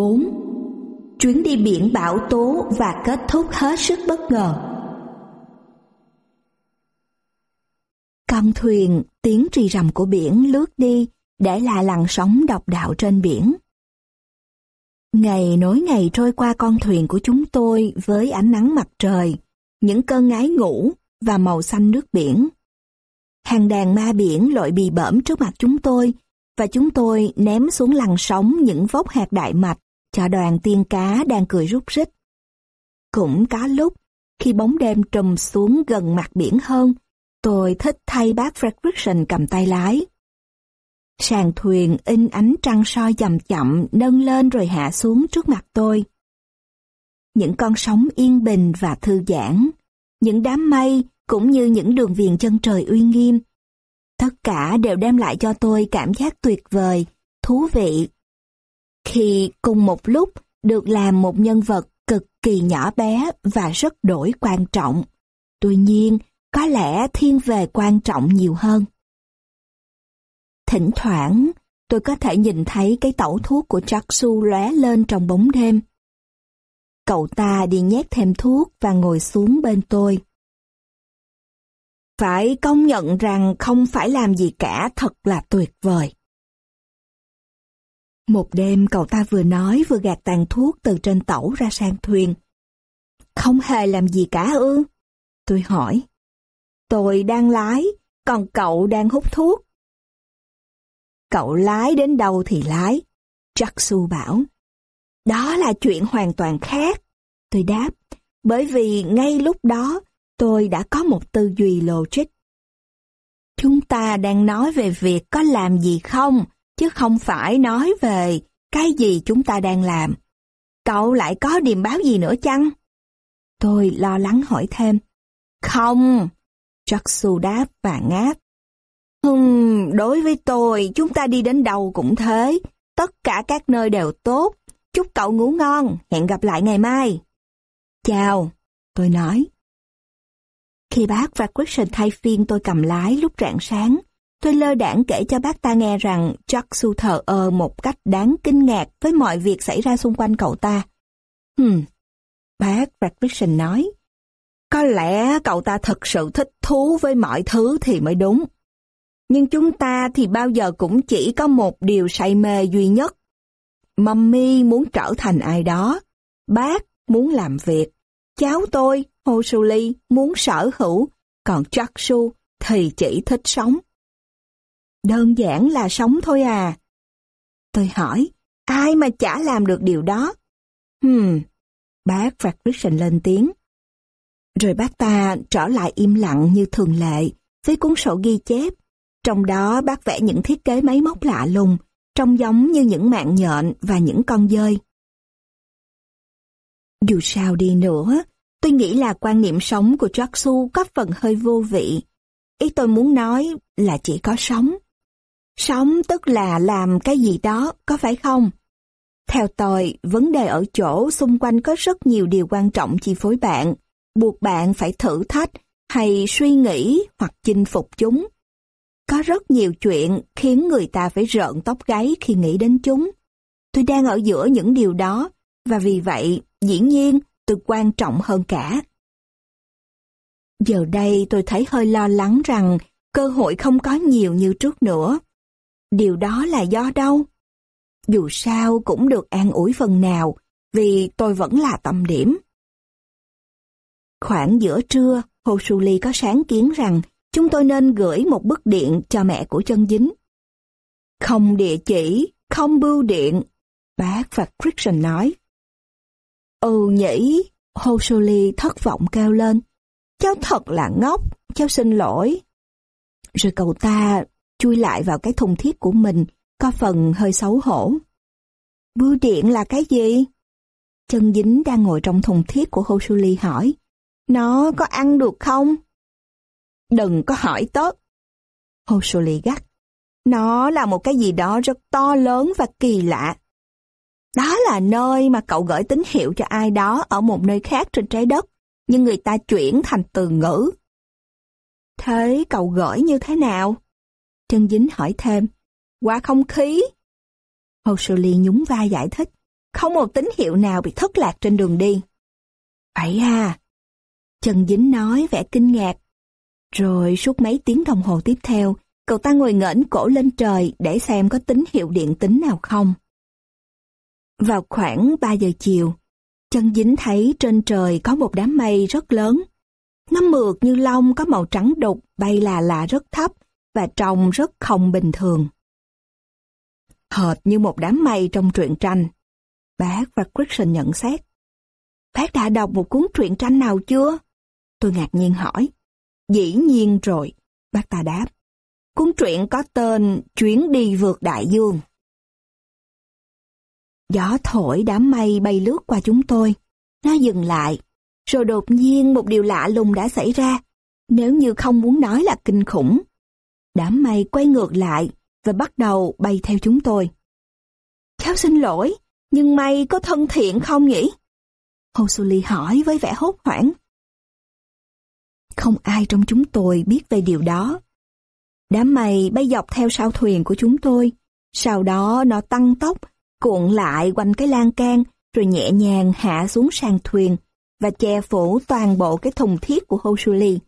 4. Chuyến đi biển bão tố và kết thúc hết sức bất ngờ. Con thuyền tiếng rì rầm của biển lướt đi để lại làn sóng độc đạo trên biển. Ngày nối ngày trôi qua con thuyền của chúng tôi với ánh nắng mặt trời, những cơn ngái ngủ và màu xanh nước biển. Hàng đàn ma biển lội bì bẩm trước mặt chúng tôi và chúng tôi ném xuống lằn sóng những vốc hạt đại mạch cho đoàn tiên cá đang cười rút rít. Cũng có lúc, khi bóng đêm trùm xuống gần mặt biển hơn, tôi thích thay bác Fredrickson cầm tay lái. Sàn thuyền in ánh trăng soi chậm chậm nâng lên rồi hạ xuống trước mặt tôi. Những con sóng yên bình và thư giãn, những đám mây cũng như những đường viền chân trời uy nghiêm. Tất cả đều đem lại cho tôi cảm giác tuyệt vời, thú vị. Khi cùng một lúc được làm một nhân vật cực kỳ nhỏ bé và rất đổi quan trọng. Tuy nhiên, có lẽ thiên về quan trọng nhiều hơn. Thỉnh thoảng, tôi có thể nhìn thấy cái tẩu thuốc của Jaksu lóe lên trong bóng đêm. Cậu ta đi nhét thêm thuốc và ngồi xuống bên tôi. Phải công nhận rằng không phải làm gì cả thật là tuyệt vời. Một đêm cậu ta vừa nói vừa gạt tàn thuốc từ trên tẩu ra sang thuyền. Không hề làm gì cả ư? Tôi hỏi. Tôi đang lái, còn cậu đang hút thuốc. Cậu lái đến đâu thì lái. Jaksu bảo. Đó là chuyện hoàn toàn khác. Tôi đáp, bởi vì ngay lúc đó tôi đã có một tư duy logic. Chúng ta đang nói về việc có làm gì không, chứ không phải nói về cái gì chúng ta đang làm. Cậu lại có điềm báo gì nữa chăng? Tôi lo lắng hỏi thêm. Không, Jaksu đáp và ngáp. Hừm, đối với tôi, chúng ta đi đến đâu cũng thế. Tất cả các nơi đều tốt. Chúc cậu ngủ ngon, hẹn gặp lại ngày mai. Chào, tôi nói. Khi bác và Christian thay phiên tôi cầm lái lúc rạng sáng, tôi lơ đảng kể cho bác ta nghe rằng Jaksu thờ ơ một cách đáng kinh ngạc với mọi việc xảy ra xung quanh cậu ta. Hừm, bác và nói. Có lẽ cậu ta thật sự thích thú với mọi thứ thì mới đúng. Nhưng chúng ta thì bao giờ cũng chỉ có một điều say mê duy nhất. Mummy muốn trở thành ai đó. Bác muốn làm việc. Cháu tôi, Hosuli, muốn sở hữu. Còn Jaksu thì chỉ thích sống. Đơn giản là sống thôi à. Tôi hỏi, ai mà chả làm được điều đó? Hmm, bác Fredrickson lên tiếng. Rồi bác ta trở lại im lặng như thường lệ, với cuốn sổ ghi chép. Trong đó bác vẽ những thiết kế máy móc lạ lùng, trông giống như những mạng nhện và những con dơi. Dù sao đi nữa, tôi nghĩ là quan niệm sống của Jaksu có phần hơi vô vị. Ý tôi muốn nói là chỉ có sống. Sống tức là làm cái gì đó, có phải không? Theo tôi, vấn đề ở chỗ xung quanh có rất nhiều điều quan trọng chi phối bạn, buộc bạn phải thử thách hay suy nghĩ hoặc chinh phục chúng. Có rất nhiều chuyện khiến người ta phải rợn tóc gáy khi nghĩ đến chúng. Tôi đang ở giữa những điều đó, và vì vậy, dĩ nhiên, tôi quan trọng hơn cả. Giờ đây tôi thấy hơi lo lắng rằng cơ hội không có nhiều như trước nữa. Điều đó là do đâu? Dù sao cũng được an ủi phần nào, vì tôi vẫn là tâm điểm. Khoảng giữa trưa, Hồ Sù Ly có sáng kiến rằng chúng tôi nên gửi một bức điện cho mẹ của chân dính. Không địa chỉ, không bưu điện, bác và Christian nói. Ừ nhỉ, Hồ Sù Ly thất vọng kêu lên. Cháu thật là ngốc, cháu xin lỗi. Rồi cậu ta chui lại vào cái thùng thiết của mình, có phần hơi xấu hổ. Bưu điện là cái gì? Chân dính đang ngồi trong thùng thiết của Hồ Su Ly hỏi. Nó có ăn được không? Đừng có hỏi tốt. Hồ Su Ly gắt. Nó là một cái gì đó rất to lớn và kỳ lạ. Đó là nơi mà cậu gửi tín hiệu cho ai đó ở một nơi khác trên trái đất, nhưng người ta chuyển thành từ ngữ. Thế cậu gửi như thế nào? Trân dính hỏi thêm. Qua không khí. Hồ Sơ Ly nhún vai giải thích. Không một tín hiệu nào bị thất lạc trên đường đi. Vậy à? Trần Dính nói vẻ kinh ngạc. Rồi suốt mấy tiếng đồng hồ tiếp theo, cậu ta ngồi ngẩng cổ lên trời để xem có tín hiệu điện tính nào không. Vào khoảng 3 giờ chiều, trần dính thấy trên trời có một đám mây rất lớn. Nó mượt như lông có màu trắng đục, bay là là rất thấp và trông rất không bình thường. Hệt như một đám mây trong truyện tranh. Bác và Christian nhận xét. Bác đã đọc một cuốn truyện tranh nào chưa? Tôi ngạc nhiên hỏi. Dĩ nhiên rồi, bác ta đáp. Cuốn truyện có tên Chuyến đi vượt đại dương. Gió thổi đám mây bay lướt qua chúng tôi. Nó dừng lại. Rồi đột nhiên một điều lạ lùng đã xảy ra. Nếu như không muốn nói là kinh khủng. Đám mây quay ngược lại và bắt đầu bay theo chúng tôi. Cháu xin lỗi, nhưng mây có thân thiện không nhỉ? Hosuli hỏi với vẻ hốt hoảng. Không ai trong chúng tôi biết về điều đó. Đám mây bay dọc theo sao thuyền của chúng tôi. Sau đó nó tăng tốc cuộn lại quanh cái lan can, rồi nhẹ nhàng hạ xuống sàn thuyền và che phủ toàn bộ cái thùng thiết của Hosuli.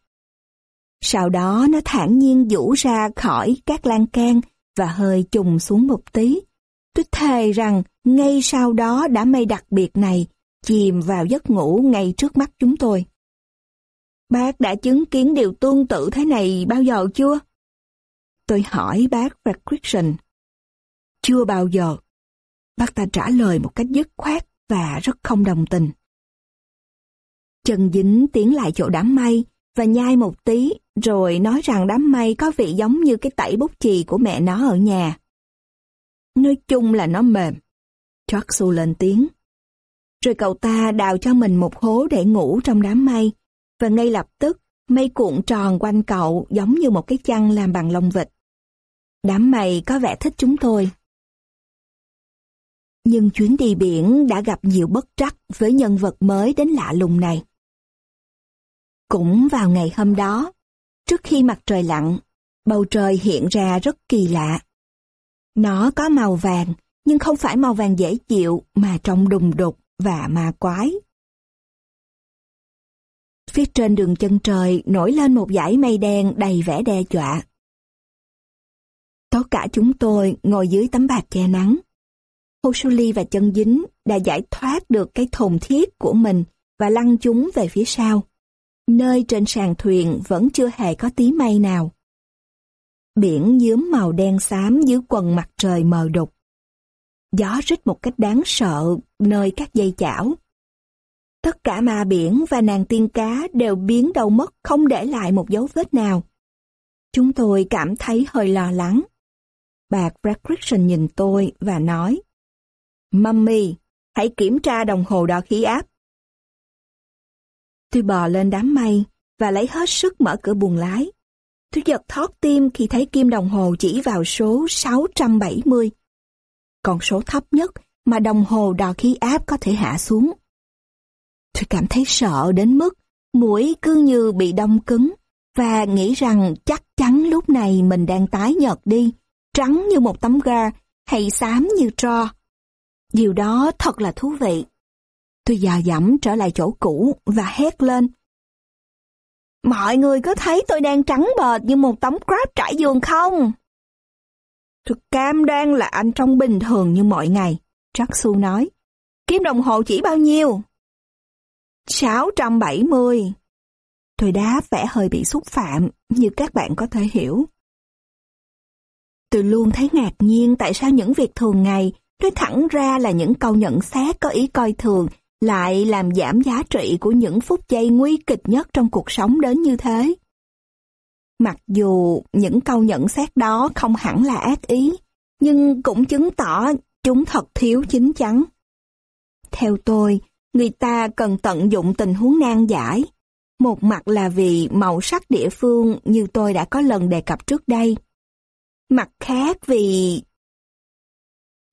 Sau đó nó thản nhiên vũ ra khỏi các lan can và hơi trùng xuống một tí. Tôi thề rằng ngay sau đó đã mây đặc biệt này, chìm vào giấc ngủ ngay trước mắt chúng tôi. Bác đã chứng kiến điều tương tự thế này bao giờ chưa? Tôi hỏi bác và Christian. Chưa bao giờ. Bác ta trả lời một cách dứt khoát và rất không đồng tình. Trần Dính tiến lại chỗ đám mây và nhai một tí rồi nói rằng đám mây có vị giống như cái tẩy bút chì của mẹ nó ở nhà. Nói chung là nó mềm. Jacksu lên tiếng. Rồi cậu ta đào cho mình một hố để ngủ trong đám mây và ngay lập tức mây cuộn tròn quanh cậu giống như một cái chăn làm bằng lông vịt. Đám mây có vẻ thích chúng tôi. Nhưng chuyến đi biển đã gặp nhiều bất trắc với nhân vật mới đến lạ lùng này. Cũng vào ngày hôm đó, trước khi mặt trời lặn, bầu trời hiện ra rất kỳ lạ. Nó có màu vàng, nhưng không phải màu vàng dễ chịu mà trông đùng đục và ma quái. Phía trên đường chân trời nổi lên một dải mây đen đầy vẻ đe dọa. Tất cả chúng tôi ngồi dưới tấm bạc che nắng. Hosuli và chân dính đã giải thoát được cái thùng thiết của mình và lăn chúng về phía sau. Nơi trên sàn thuyền vẫn chưa hề có tí mây nào. Biển nhuốm màu đen xám dưới quần mặt trời mờ đục. Gió rít một cách đáng sợ nơi các dây chảo. Tất cả ma biển và nàng tiên cá đều biến đâu mất không để lại một dấu vết nào. Chúng tôi cảm thấy hơi lo lắng. Bà Fredrickson nhìn tôi và nói Mummy, hãy kiểm tra đồng hồ đo khí áp. Tôi bò lên đám mây và lấy hết sức mở cửa buồng lái. Tôi giật thót tim khi thấy kim đồng hồ chỉ vào số 670. Còn số thấp nhất mà đồng hồ đo khí áp có thể hạ xuống. Tôi cảm thấy sợ đến mức mũi cứ như bị đông cứng và nghĩ rằng chắc chắn lúc này mình đang tái nhợt đi, trắng như một tấm ga hay xám như tro. Điều đó thật là thú vị. Tôi dò dẫm trở lại chỗ cũ và hét lên. Mọi người có thấy tôi đang trắng bệt như một tấm crab trải giường không? Tôi cam đoan là anh trông bình thường như mọi ngày, Su nói. kiếm đồng hồ chỉ bao nhiêu? 670. Tôi đá vẻ hơi bị xúc phạm, như các bạn có thể hiểu. Tôi luôn thấy ngạc nhiên tại sao những việc thường ngày Nói thẳng ra là những câu nhận xét có ý coi thường lại làm giảm giá trị của những phút giây nguy kịch nhất trong cuộc sống đến như thế. Mặc dù những câu nhận xét đó không hẳn là ác ý, nhưng cũng chứng tỏ chúng thật thiếu chính chắn. Theo tôi, người ta cần tận dụng tình huống nan giải. Một mặt là vì màu sắc địa phương như tôi đã có lần đề cập trước đây. Mặt khác vì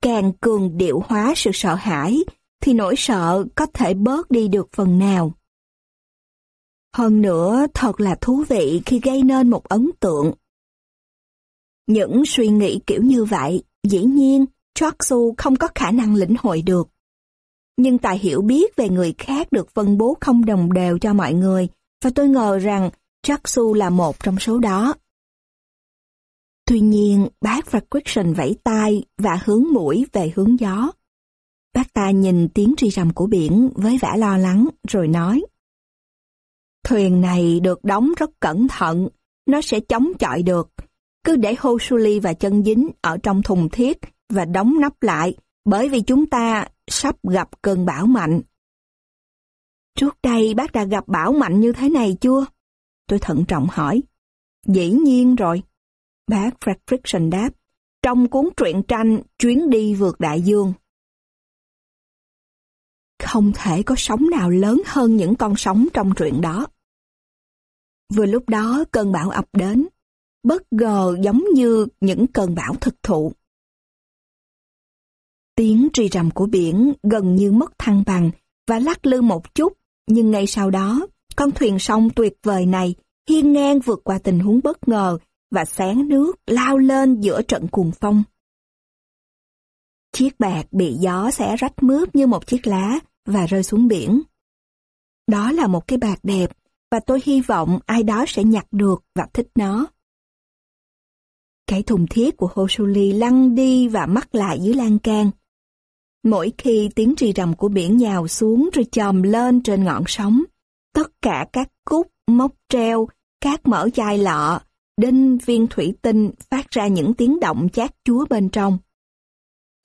càng cường điệu hóa sự sợ hãi, thì nỗi sợ có thể bớt đi được phần nào. Hơn nữa, thật là thú vị khi gây nên một ấn tượng. Những suy nghĩ kiểu như vậy, dĩ nhiên, Choksu không có khả năng lĩnh hội được. nhưng tài hiểu biết về người khác được phân bố không đồng đều cho mọi người, và tôi ngờ rằng Jack là một trong số đó. Tuy nhiên, bác Fredrickson vẫy tay và hướng mũi về hướng gió. Bác ta nhìn tiếng tri rầm của biển với vẻ lo lắng rồi nói. Thuyền này được đóng rất cẩn thận, nó sẽ chống chọi được. Cứ để hô và chân dính ở trong thùng thiết và đóng nắp lại, bởi vì chúng ta sắp gặp cơn bão mạnh. Trước đây bác đã gặp bão mạnh như thế này chưa? Tôi thận trọng hỏi. Dĩ nhiên rồi. Bác Fredrickson đáp. Trong cuốn truyện tranh Chuyến đi vượt đại dương. Không thể có sóng nào lớn hơn những con sóng trong truyện đó. Vừa lúc đó cơn bão ập đến, bất ngờ giống như những cơn bão thực thụ. Tiếng rì rầm của biển gần như mất thăng bằng và lắc lư một chút, nhưng ngay sau đó, con thuyền sông tuyệt vời này hiên ngang vượt qua tình huống bất ngờ và sáng nước lao lên giữa trận cuồng phong. Chiếc bạc bị gió xé rách mướp như một chiếc lá và rơi xuống biển. Đó là một cái bạc đẹp và tôi hy vọng ai đó sẽ nhặt được và thích nó. Cái thùng thiết của Hosuli lăn đi và mắc lại dưới lan can. Mỗi khi tiếng trì rầm của biển nhào xuống rồi chòm lên trên ngọn sóng, tất cả các cúc, móc treo, các mở chai lọ, đinh viên thủy tinh phát ra những tiếng động chát chúa bên trong.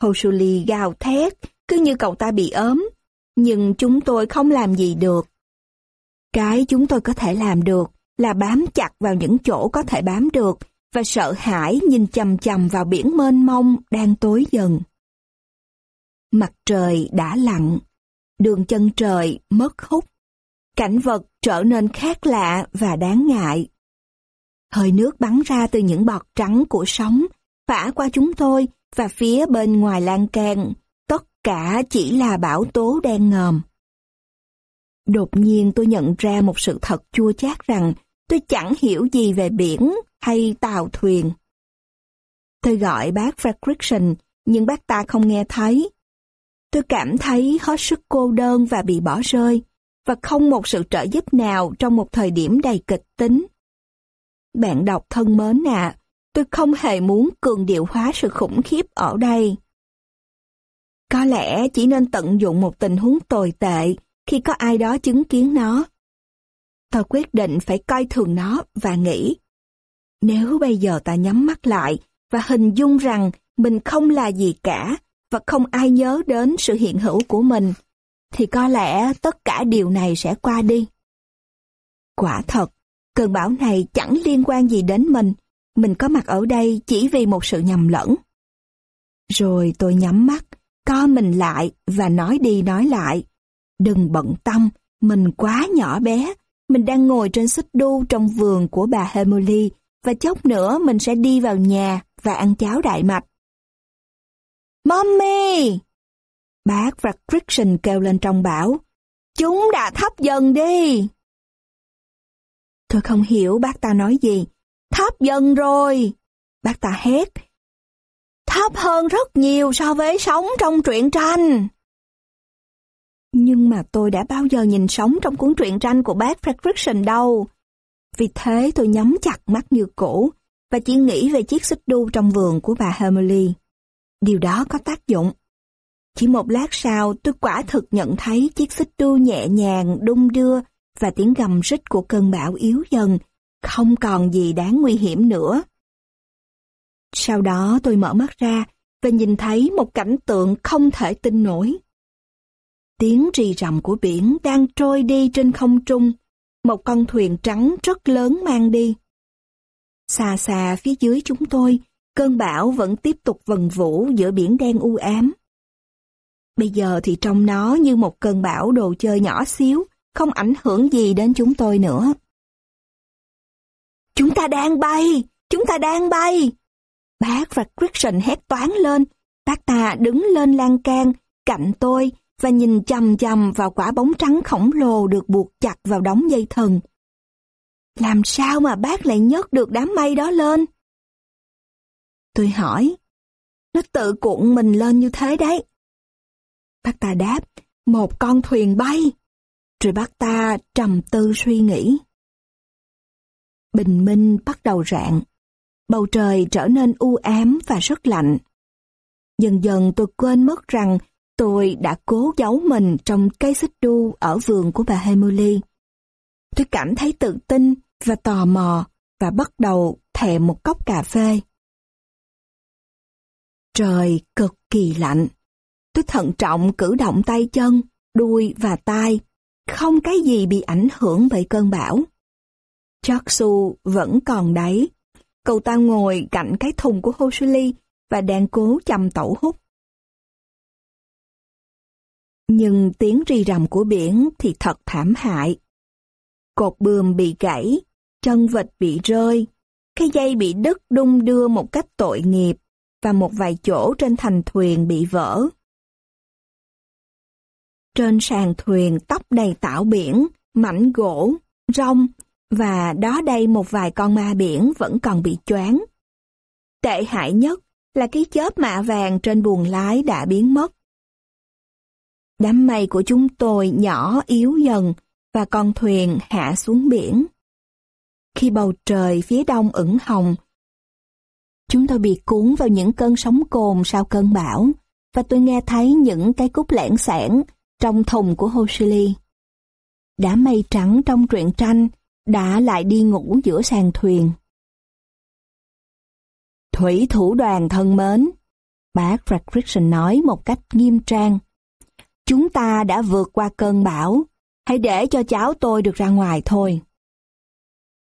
Hosuli gào thét, cứ như cậu ta bị ốm, nhưng chúng tôi không làm gì được. Cái chúng tôi có thể làm được là bám chặt vào những chỗ có thể bám được và sợ hãi nhìn chầm chầm vào biển mênh mông đang tối dần. Mặt trời đã lặn, đường chân trời mất hút, cảnh vật trở nên khác lạ và đáng ngại. Hơi nước bắn ra từ những bọt trắng của sóng, phả qua chúng tôi và phía bên ngoài lan can, cả chỉ là bão tố đen ngòm. Đột nhiên tôi nhận ra một sự thật chua chát rằng tôi chẳng hiểu gì về biển hay tàu thuyền. Tôi gọi bác Fredrickson, nhưng bác ta không nghe thấy. Tôi cảm thấy hết sức cô đơn và bị bỏ rơi, và không một sự trợ giúp nào trong một thời điểm đầy kịch tính. Bạn đọc thân mến ạ, tôi không hề muốn cường điệu hóa sự khủng khiếp ở đây. Có lẽ chỉ nên tận dụng một tình huống tồi tệ khi có ai đó chứng kiến nó. Tôi quyết định phải coi thường nó và nghĩ, nếu bây giờ ta nhắm mắt lại và hình dung rằng mình không là gì cả và không ai nhớ đến sự hiện hữu của mình, thì có lẽ tất cả điều này sẽ qua đi. Quả thật, cơn bão này chẳng liên quan gì đến mình, mình có mặt ở đây chỉ vì một sự nhầm lẫn. Rồi tôi nhắm mắt, co mình lại và nói đi nói lại. Đừng bận tâm, mình quá nhỏ bé, mình đang ngồi trên xích đu trong vườn của bà Emily và chốc nữa mình sẽ đi vào nhà và ăn cháo đại mạch. Mommy! Bác Fredrickson kêu lên trong bão. Chúng đã thấp dần đi. Tôi không hiểu bác ta nói gì. Thấp dần rồi. Bác ta hét. Thấp hơn rất nhiều so với sống trong truyện tranh. Nhưng mà tôi đã bao giờ nhìn sống trong cuốn truyện tranh của bác Fredrickson đâu. Vì thế tôi nhắm chặt mắt như cũ và chỉ nghĩ về chiếc xích đu trong vườn của bà Emily. Điều đó có tác dụng. Chỉ một lát sau tôi quả thực nhận thấy chiếc xích đu nhẹ nhàng đung đưa và tiếng gầm rít của cơn bão yếu dần, không còn gì đáng nguy hiểm nữa. Sau đó tôi mở mắt ra và nhìn thấy một cảnh tượng không thể tin nổi. Tiếng rì rầm của biển đang trôi đi trên không trung, một con thuyền trắng rất lớn mang đi. Xa xa phía dưới chúng tôi, cơn bão vẫn tiếp tục vần vũ giữa biển đen u ám. Bây giờ thì trong nó như một cơn bão đồ chơi nhỏ xíu, không ảnh hưởng gì đến chúng tôi nữa. Chúng ta đang bay! Chúng ta đang bay! Bác và Christian hét toán lên. Bác ta đứng lên lan can, cạnh tôi và nhìn chầm chầm vào quả bóng trắng khổng lồ được buộc chặt vào đống dây thần. Làm sao mà bác lại nhấc được đám mây đó lên? Tôi hỏi. Nó tự cuộn mình lên như thế đấy. Bác ta đáp, một con thuyền bay. Rồi bác ta trầm tư suy nghĩ. Bình minh bắt đầu rạng. Bầu trời trở nên u ám và rất lạnh. Dần dần tôi quên mất rằng tôi đã cố giấu mình trong cây xích đu ở vườn của bà Emily. Tôi cảm thấy tự tin và tò mò và bắt đầu thèm một cốc cà phê. Trời cực kỳ lạnh. Tôi thận trọng cử động tay chân, đuôi và tai. Không cái gì bị ảnh hưởng bởi cơn bão. Chaksu vẫn còn đấy. Cậu ta ngồi cạnh cái thùng của Hoshili và đang cố chầm tẩu hút. Nhưng tiếng rì rầm của biển thì thật thảm hại. Cột bườm bị gãy, chân vịt bị rơi, cái dây bị đứt đung đưa một cách tội nghiệp và một vài chỗ trên thành thuyền bị vỡ. Trên sàn thuyền tóc đầy tảo biển, mảnh gỗ, rong và đó đây một vài con ma biển vẫn còn bị choáng. Tệ hại nhất là cái chớp mạ vàng trên buồng lái đã biến mất. Đám mây của chúng tôi nhỏ yếu dần và con thuyền hạ xuống biển. Khi bầu trời phía đông ửng hồng, chúng tôi bị cuốn vào những cơn sóng cồn sau cơn bão và tôi nghe thấy những cái cúc lẻn xẻn trong thùng của Hoshili. Đám mây trắng trong truyện tranh đã lại đi ngủ giữa sàn thuyền. Thủy thủ đoàn thân mến, bác Fredrickson nói một cách nghiêm trang. Chúng ta đã vượt qua cơn bão, hãy để cho cháu tôi được ra ngoài thôi.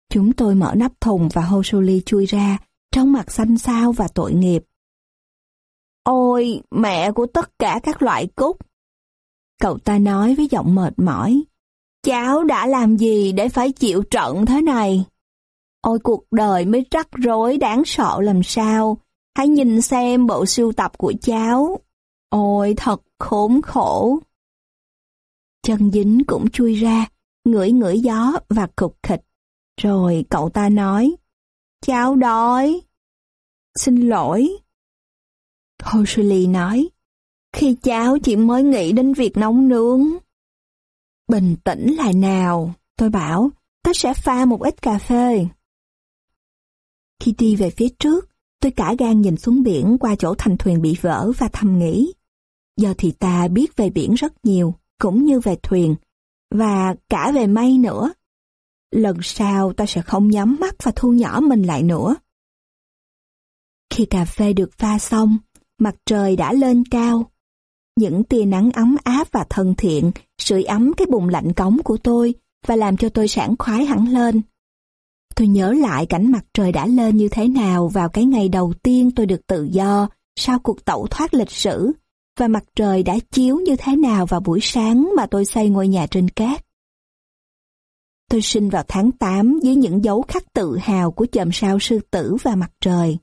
Chúng tôi mở nắp thùng và Hosuli chui ra, trong mặt xanh xao và tội nghiệp. Ôi, mẹ của tất cả các loại cúc! Cậu ta nói với giọng mệt mỏi. Cháu đã làm gì để phải chịu trận thế này? Ôi cuộc đời mới rắc rối đáng sợ làm sao. Hãy nhìn xem bộ sưu tập của cháu. Ôi thật khốn khổ. Chân dính cũng chui ra, ngửi ngửi gió và cục khịch. Rồi cậu ta nói, cháu đói. Xin lỗi. Hoshili nói, khi cháu chỉ mới nghĩ đến việc nấu nướng. Bình tĩnh lại nào, tôi bảo, ta sẽ pha một ít cà phê. Khi đi về phía trước, tôi cả gan nhìn xuống biển qua chỗ thành thuyền bị vỡ và thầm nghĩ. Giờ thì ta biết về biển rất nhiều, cũng như về thuyền, và cả về mây nữa. Lần sau ta sẽ không nhắm mắt và thu nhỏ mình lại nữa. Khi cà phê được pha xong, mặt trời đã lên cao. Những tia nắng ấm áp và thân thiện, sưởi ấm cái bụng lạnh cống của tôi và làm cho tôi sảng khoái hẳn lên. Tôi nhớ lại cảnh mặt trời đã lên như thế nào vào cái ngày đầu tiên tôi được tự do sau cuộc tẩu thoát lịch sử và mặt trời đã chiếu như thế nào vào buổi sáng mà tôi xây ngôi nhà trên cát. Tôi sinh vào tháng 8 với những dấu khắc tự hào của chòm sao sư tử và mặt trời.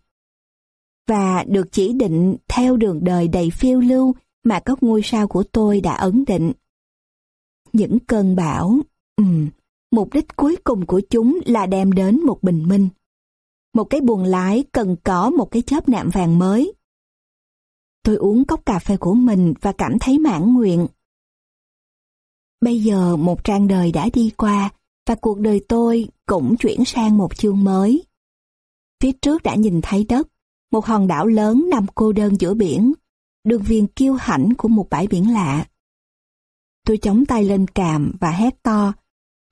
Và được chỉ định theo đường đời đầy phiêu lưu mà các ngôi sao của tôi đã ấn định. Những cơn bão, ừm, mục đích cuối cùng của chúng là đem đến một bình minh. Một cái buồng lái cần có một cái chớp nạm vàng mới. Tôi uống cốc cà phê của mình và cảm thấy mãn nguyện. Bây giờ một trang đời đã đi qua và cuộc đời tôi cũng chuyển sang một chương mới. Phía trước đã nhìn thấy đất, một hòn đảo lớn nằm cô đơn giữa biển, đường viền kiêu hãnh của một bãi biển lạ. Tôi chống tay lên càm và hét to,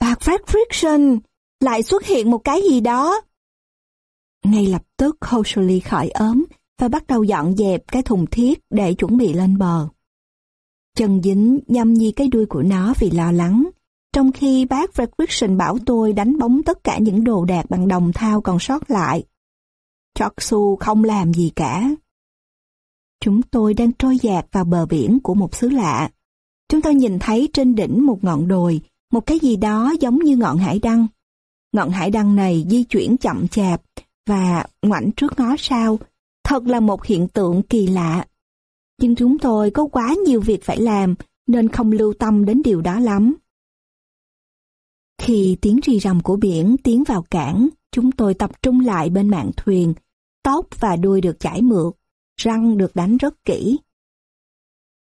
Bạc Phát Friction, lại xuất hiện một cái gì đó. Ngay lập tức Hoshuli khỏi ốm và bắt đầu dọn dẹp cái thùng thiết để chuẩn bị lên bờ. Chân dính nhâm nhi cái đuôi của nó vì lo lắng, trong khi bác Fredrickson bảo tôi đánh bóng tất cả những đồ đạc bằng đồng thau còn sót lại. Choksu không làm gì cả. Chúng tôi đang trôi dạt vào bờ biển của một xứ lạ. Chúng tôi nhìn thấy trên đỉnh một ngọn đồi, một cái gì đó giống như ngọn hải đăng. Ngọn hải đăng này di chuyển chậm chạp và ngoảnh trước ngó sau. Thật là một hiện tượng kỳ lạ. Nhưng chúng tôi có quá nhiều việc phải làm nên không lưu tâm đến điều đó lắm. Khi tiếng rì rầm của biển tiến vào cảng, chúng tôi tập trung lại bên mạn thuyền, tóc và đuôi được chải mượt, răng được đánh rất kỹ.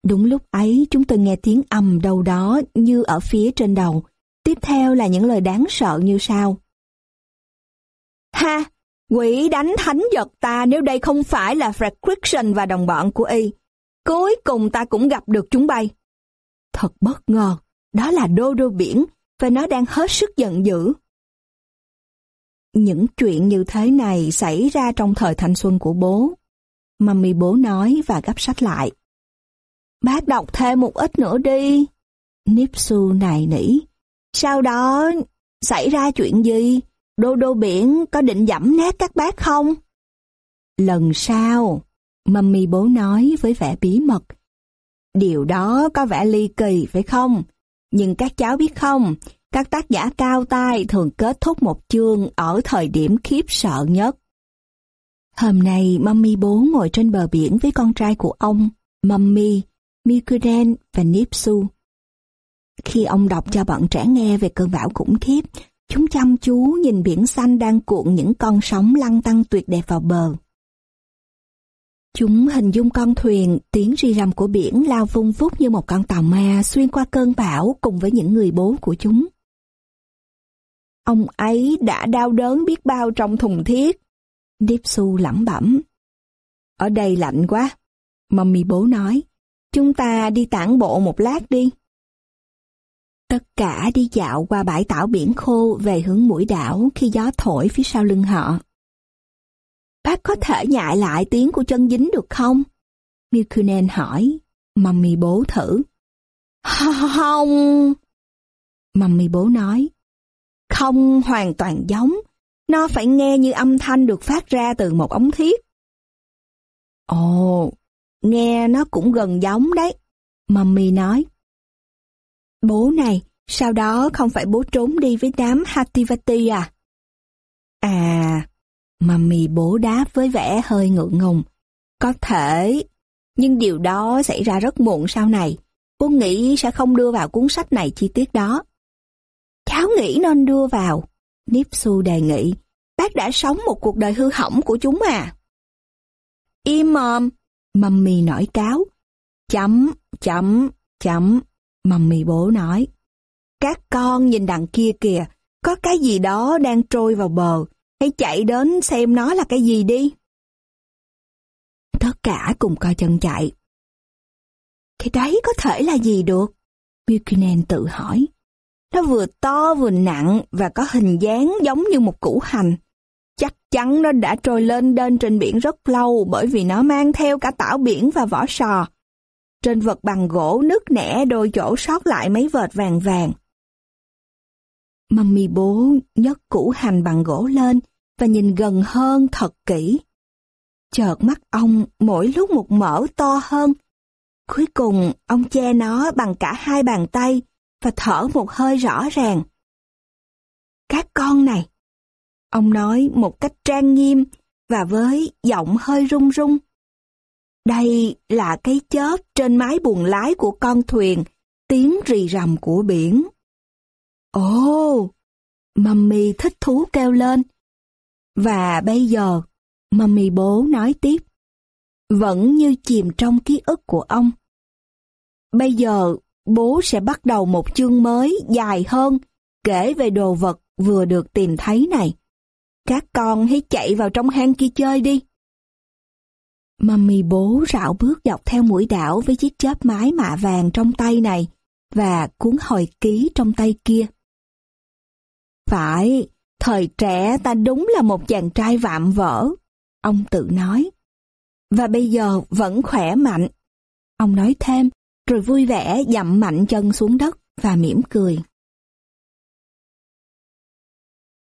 Đúng lúc ấy chúng tôi nghe tiếng ầm đâu đó như ở phía trên đầu. Tiếp theo là những lời đáng sợ như sau. Ha! Quỷ đánh thánh giật ta nếu đây không phải là Fred Christian và đồng bọn của y. Cuối cùng ta cũng gặp được chúng bay. Thật bất ngờ, đó là đô đô biển và nó đang hết sức giận dữ. Những chuyện như thế này xảy ra trong thời thanh xuân của bố. Mummy bố nói và gấp sách lại. Bác đọc thêm một ít nữa đi. Nipsu này nỉ. Sau đó, xảy ra chuyện gì? Đô đô biển có định dẫm nát các bác không? Lần sau, Mummy bố nói với vẻ bí mật. Điều đó có vẻ ly kỳ phải không? Nhưng các cháu biết không, các tác giả cao tay thường kết thúc một chương ở thời điểm khiếp sợ nhất. Hôm nay, Mummy bố ngồi trên bờ biển với con trai của ông, Mummy, Mikuren và Nipsu. Khi ông đọc cho bọn trẻ nghe về cơn bão khủng khiếp, chúng chăm chú nhìn biển xanh đang cuộn những con sóng lăn tăng tuyệt đẹp vào bờ. Chúng hình dung con thuyền, tiếng ri rầm của biển lao vung vút như một con tàu ma xuyên qua cơn bão cùng với những người bố của chúng. Ông ấy đã đau đớn biết bao trong thùng thiết. Dipsu lẩm bẩm. Ở đây lạnh quá. Mummy bố nói. Chúng ta đi tản bộ một lát đi. Tất cả đi dạo qua bãi tảo biển khô về hướng mũi đảo khi gió thổi phía sau lưng họ. Bác có thể nhại lại tiếng của chân dính được không? Milkunen hỏi. Mummy bố thử. Không. Mummy bố nói. Không hoàn toàn giống. Nó phải nghe như âm thanh được phát ra từ một ống thiết. Ồ, nghe nó cũng gần giống đấy. Mummy nói. Bố này, sau đó không phải bố trốn đi với đám Hativati à? À, Mummy bố đáp với vẻ hơi ngượng ngùng. Có thể, nhưng điều đó xảy ra rất muộn sau này. Bố nghĩ sẽ không đưa vào cuốn sách này chi tiết đó. Cháu nghĩ nên đưa vào. Nipsu đề nghị. Bác đã sống một cuộc đời hư hỏng của chúng à. Im mồm. mì nổi cáo. Chấm, chấm, chấm. mì bố nói. Các con nhìn đằng kia kìa, có cái gì đó đang trôi vào bờ, hãy chạy đến xem nó là cái gì đi. Tất cả cùng coi chân chạy. Cái đấy có thể là gì được? Buchanan tự hỏi. Nó vừa to vừa nặng và có hình dáng giống như một củ hành. Chắc chắn nó đã trôi lên đên trên biển rất lâu bởi vì nó mang theo cả tảo biển và vỏ sò. Trên vật bằng gỗ nứt nẻ đôi chỗ sót lại mấy vệt vàng vàng. Mummy bố nhấc củ hành bằng gỗ lên và nhìn gần hơn thật kỹ. Chợt mắt ông mỗi lúc một mở to hơn. Cuối cùng ông che nó bằng cả hai bàn tay và thở một hơi rõ ràng. Các con này, ông nói một cách trang nghiêm và với giọng hơi run run. Đây là cái chớp trên mái buồng lái của con thuyền, tiếng rì rầm của biển. Ồ! Mummy thích thú kêu lên. Và bây giờ, Mummy bố nói tiếp. Vẫn như chìm trong ký ức của ông. Bây giờ, bố sẽ bắt đầu một chương mới dài hơn, kể về đồ vật vừa được tìm thấy này. Các con hãy chạy vào trong hang kia chơi đi. Mummy bố rảo bước dọc theo mũi đảo với chiếc chớp mái mạ vàng trong tay này và cuốn hồi ký trong tay kia. Phải, thời trẻ ta đúng là một chàng trai vạm vỡ, ông tự nói. Và bây giờ vẫn khỏe mạnh. Ông nói thêm, rồi vui vẻ dậm mạnh chân xuống đất và mỉm cười.